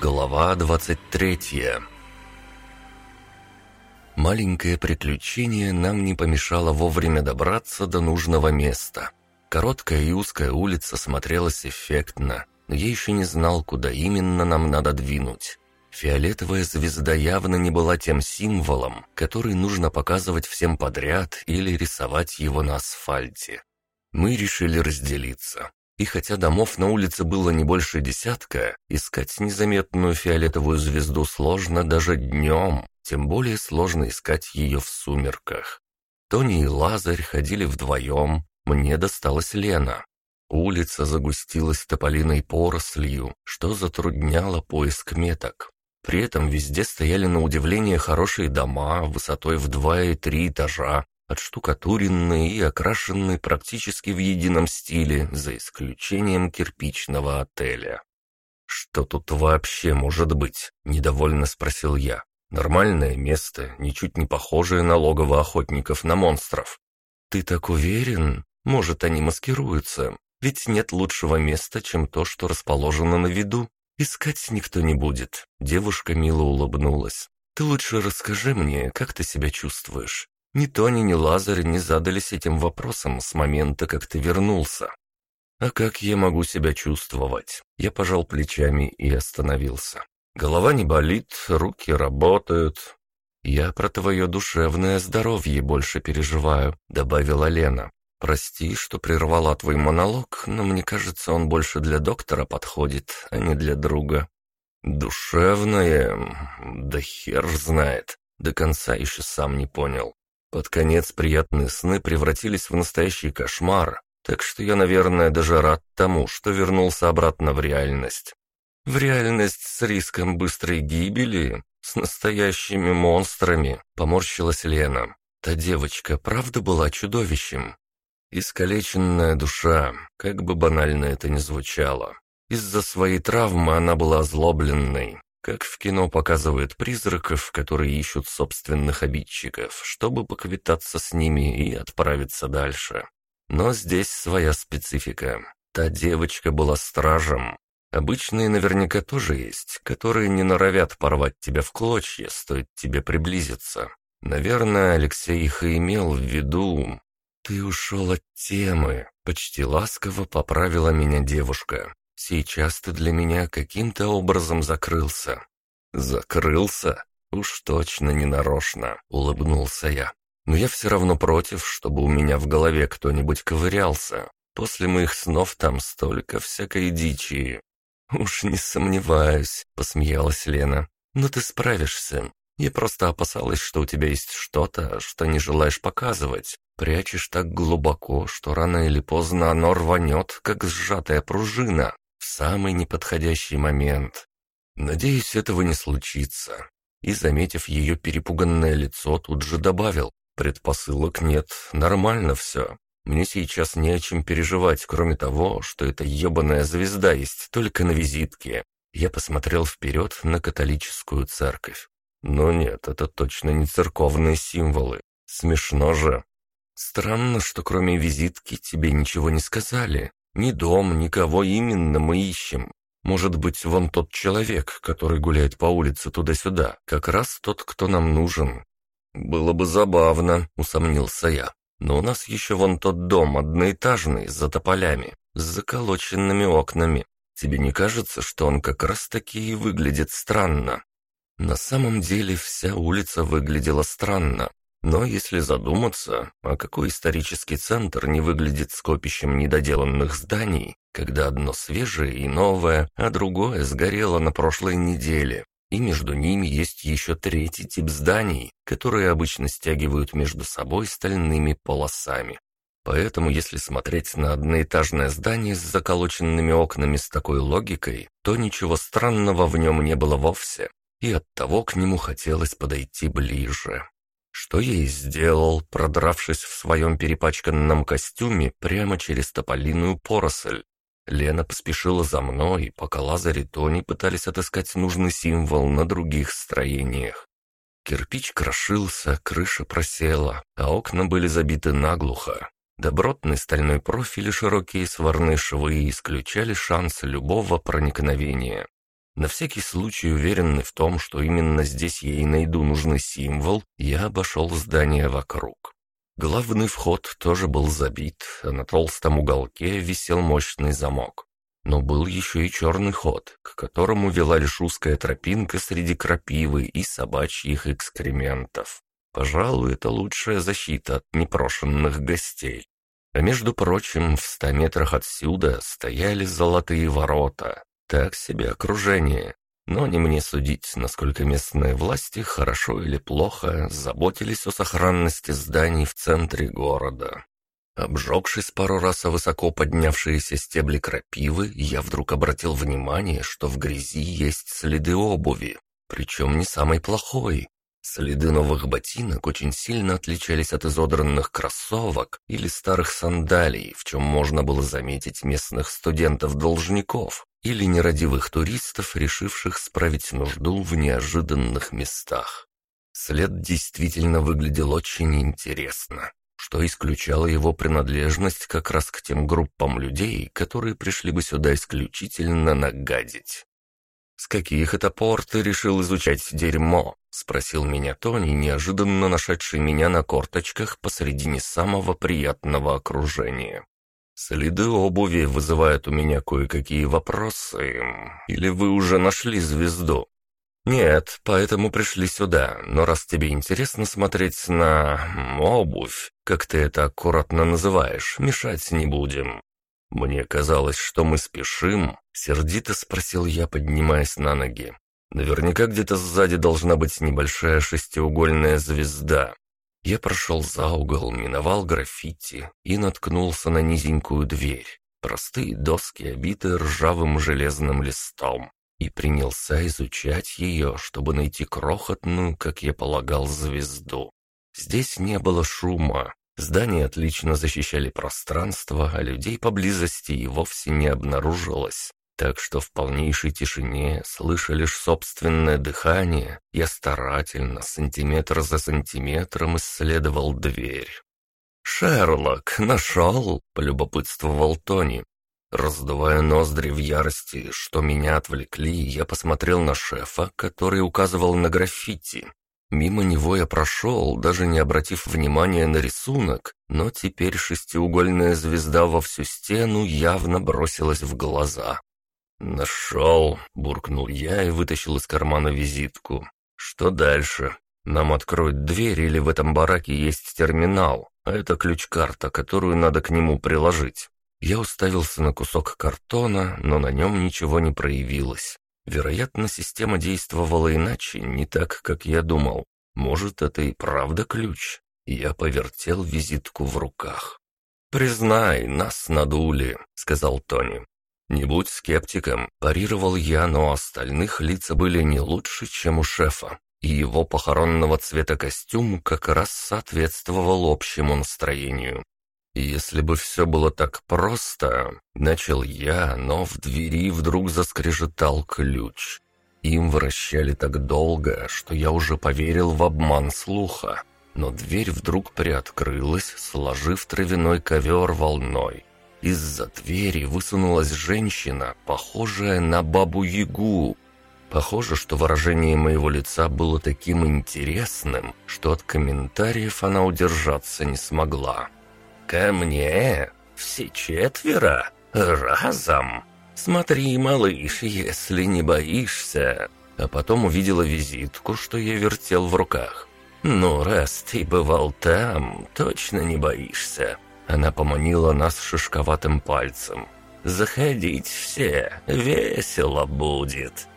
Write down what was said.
Глава 23 Маленькое приключение нам не помешало вовремя добраться до нужного места. Короткая и узкая улица смотрелась эффектно, но я еще не знал, куда именно нам надо двинуть. Фиолетовая звезда явно не была тем символом, который нужно показывать всем подряд или рисовать его на асфальте. Мы решили разделиться. И хотя домов на улице было не больше десятка, искать незаметную фиолетовую звезду сложно даже днем, тем более сложно искать ее в сумерках. Тони и Лазарь ходили вдвоем, мне досталась Лена. Улица загустилась тополиной порослью, что затрудняло поиск меток. При этом везде стояли на удивление хорошие дома высотой в два и три этажа, отштукатуренные и окрашенные практически в едином стиле, за исключением кирпичного отеля. «Что тут вообще может быть?» – недовольно спросил я. «Нормальное место, ничуть не похожее на логово охотников на монстров». «Ты так уверен? Может, они маскируются? Ведь нет лучшего места, чем то, что расположено на виду. Искать никто не будет». Девушка мило улыбнулась. «Ты лучше расскажи мне, как ты себя чувствуешь. Ни Тони, ни Лазарь не задались этим вопросом с момента, как ты вернулся. А как я могу себя чувствовать? Я пожал плечами и остановился. Голова не болит, руки работают. Я про твое душевное здоровье больше переживаю, добавила Лена. Прости, что прервала твой монолог, но мне кажется, он больше для доктора подходит, а не для друга. Душевное? Да хер знает. До конца еще сам не понял. Под конец приятные сны превратились в настоящий кошмар, так что я, наверное, даже рад тому, что вернулся обратно в реальность. В реальность с риском быстрой гибели, с настоящими монстрами, поморщилась Лена. Та девочка правда была чудовищем. Искалеченная душа, как бы банально это ни звучало. Из-за своей травмы она была озлобленной, как в кино показывают призраков, которые ищут собственных обидчиков, чтобы поквитаться с ними и отправиться дальше. Но здесь своя специфика. Та девочка была стражем. Обычные наверняка тоже есть, которые не норовят порвать тебя в клочья, стоит тебе приблизиться. Наверное, Алексей их и имел в виду. «Ты ушел от темы», — почти ласково поправила меня девушка. Сейчас ты для меня каким-то образом закрылся». «Закрылся? Уж точно не нарочно», — улыбнулся я. «Но я все равно против, чтобы у меня в голове кто-нибудь ковырялся. После моих снов там столько всякой дичи». «Уж не сомневаюсь», — посмеялась Лена. «Но ты справишься. Я просто опасалась, что у тебя есть что-то, что не желаешь показывать. Прячешь так глубоко, что рано или поздно оно рванет, как сжатая пружина в самый неподходящий момент. Надеюсь, этого не случится. И, заметив ее перепуганное лицо, тут же добавил, предпосылок нет, нормально все. Мне сейчас не о чем переживать, кроме того, что эта ебаная звезда есть только на визитке. Я посмотрел вперед на католическую церковь. Но нет, это точно не церковные символы. Смешно же. Странно, что кроме визитки тебе ничего не сказали. Ни дом, никого именно мы ищем. Может быть, вон тот человек, который гуляет по улице туда-сюда, как раз тот, кто нам нужен. Было бы забавно, усомнился я. Но у нас еще вон тот дом одноэтажный, за тополями, с заколоченными окнами. Тебе не кажется, что он как раз-таки и выглядит странно? На самом деле вся улица выглядела странно. Но если задуматься, а какой исторический центр не выглядит скопищем недоделанных зданий, когда одно свежее и новое, а другое сгорело на прошлой неделе, и между ними есть еще третий тип зданий, которые обычно стягивают между собой стальными полосами. Поэтому, если смотреть на одноэтажное здание с заколоченными окнами с такой логикой, то ничего странного в нем не было вовсе, и оттого к нему хотелось подойти ближе. Что я и сделал, продравшись в своем перепачканном костюме прямо через тополиную поросль. Лена поспешила за мной, пока Лазарь и Тони пытались отыскать нужный символ на других строениях. Кирпич крошился, крыша просела, а окна были забиты наглухо. Добротный стальной профиль и широкие сварные швы исключали шанс любого проникновения. На всякий случай, уверенный в том, что именно здесь я и найду нужный символ, я обошел здание вокруг. Главный вход тоже был забит, а на толстом уголке висел мощный замок. Но был еще и черный ход, к которому вела лишь узкая тропинка среди крапивы и собачьих экскрементов. Пожалуй, это лучшая защита от непрошенных гостей. А между прочим, в ста метрах отсюда стояли золотые ворота, так себе окружение. Но не мне судить, насколько местные власти, хорошо или плохо, заботились о сохранности зданий в центре города. Обжегшись пару раз о высоко поднявшиеся стебли крапивы, я вдруг обратил внимание, что в грязи есть следы обуви, причем не самой плохой. Следы новых ботинок очень сильно отличались от изодранных кроссовок или старых сандалий, в чем можно было заметить местных студентов-должников, или нерадивых туристов, решивших справить нужду в неожиданных местах. След действительно выглядел очень интересно, что исключало его принадлежность как раз к тем группам людей, которые пришли бы сюда исключительно нагадить. «С каких это пор ты решил изучать дерьмо?» — спросил меня Тони, неожиданно нашедший меня на корточках посредине самого приятного окружения. Следы обуви вызывают у меня кое-какие вопросы. Или вы уже нашли звезду? Нет, поэтому пришли сюда. Но раз тебе интересно смотреть на обувь, как ты это аккуратно называешь, мешать не будем. Мне казалось, что мы спешим, сердито спросил я, поднимаясь на ноги. Наверняка где-то сзади должна быть небольшая шестиугольная звезда. Я прошел за угол, миновал граффити и наткнулся на низенькую дверь. Простые доски, обитые ржавым железным листом. И принялся изучать ее, чтобы найти крохотную, как я полагал, звезду. Здесь не было шума. Здания отлично защищали пространство, а людей поблизости и вовсе не обнаружилось так что в полнейшей тишине, слыша лишь собственное дыхание, я старательно, сантиметр за сантиметром исследовал дверь. «Шерлок, нашел!» — полюбопытствовал Тони. Раздувая ноздри в ярости, что меня отвлекли, я посмотрел на шефа, который указывал на граффити. Мимо него я прошел, даже не обратив внимания на рисунок, но теперь шестиугольная звезда во всю стену явно бросилась в глаза. «Нашел!» — буркнул я и вытащил из кармана визитку. «Что дальше? Нам откроют дверь или в этом бараке есть терминал, а это ключ-карта, которую надо к нему приложить». Я уставился на кусок картона, но на нем ничего не проявилось. Вероятно, система действовала иначе, не так, как я думал. Может, это и правда ключ? Я повертел визитку в руках. «Признай, нас надули», — сказал Тони. «Не будь скептиком», – парировал я, но остальных лица были не лучше, чем у шефа, и его похоронного цвета костюм как раз соответствовал общему настроению. «Если бы все было так просто...» — начал я, но в двери вдруг заскрежетал ключ. Им вращали так долго, что я уже поверил в обман слуха. Но дверь вдруг приоткрылась, сложив травяной ковер волной. Из-за двери высунулась женщина, похожая на бабу-ягу. Похоже, что выражение моего лица было таким интересным, что от комментариев она удержаться не смогла. «Ко мне? Все четверо? Разом? Смотри, малыш, если не боишься!» А потом увидела визитку, что я вертел в руках. «Ну, раз ты бывал там, точно не боишься!» Она поманила нас шишковатым пальцем. «Заходить все, весело будет!»